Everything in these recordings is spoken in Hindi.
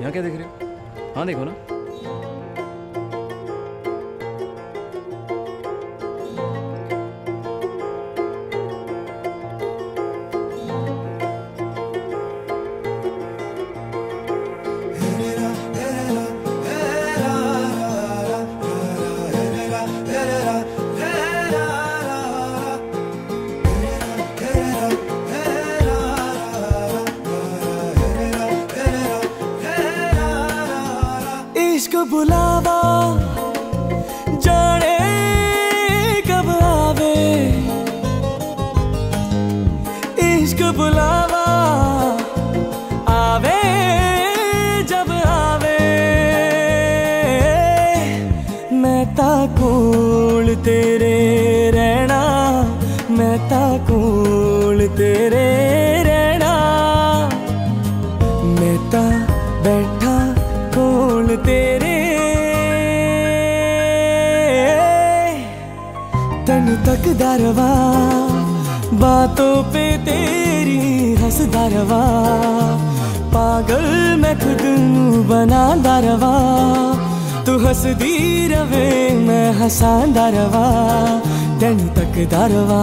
यहाँ क्या देख रहे हो? हाँ देखो ना। बुलावा, जाने कब आवे। इश्क बुलावा, आवे जब आवे। मैं ता कोल तेरे रहना मैं ता कोल तेरे तन तक दरवा, बातों पे तेरी हंस दरवा, पागल मैं खुद बना दरवा, तू हंसदी रवे मैं हंसा दरवा, तन तक दरवा।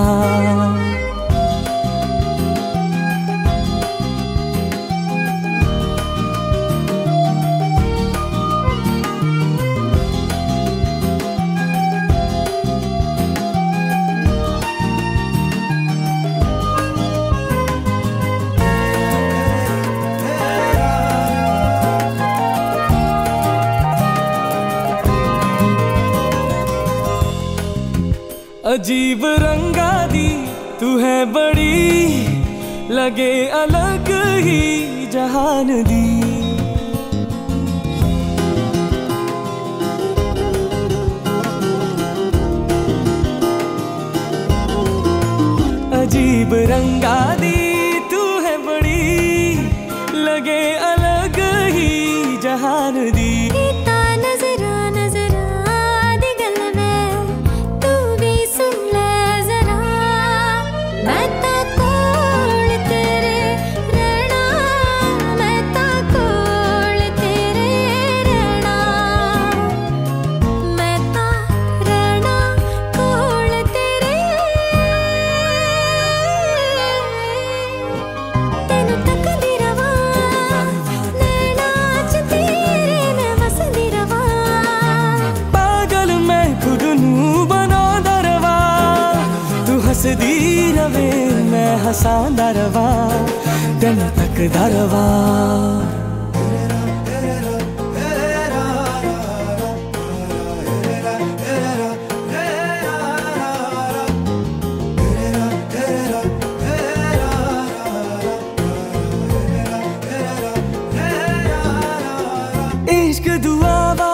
अजीब रंगा दी तू है बड़ी। लगे अलग ही जहान दी। अजीब रंगा तू हंसदी रवे मैं हसांदा रवा दिन तकदा रवा इश्क दुआवा